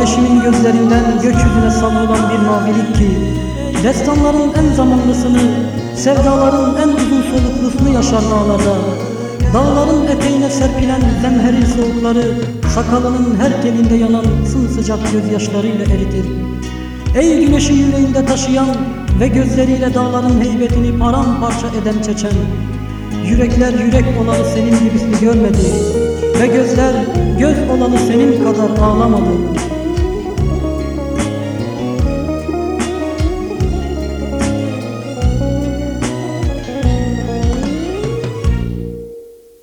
güneşimin gözlerinden gökyüzüne savrulan bir mavilik ki Destanların en zamanlısını, sevdaların en uzun soluklusunu yaşar dağlarda Dağların eteğine serpilen zemherir soğukları Sakalının her telinde yanan sımsıcak gözyaşlarıyla eritir. Ey güneşi yüreğinde taşıyan ve gözleriyle dağların heybetini paramparça eden çeçen Yürekler yürek olanı senin gibisini görmedi Ve gözler göz olanı senin kadar ağlamadı.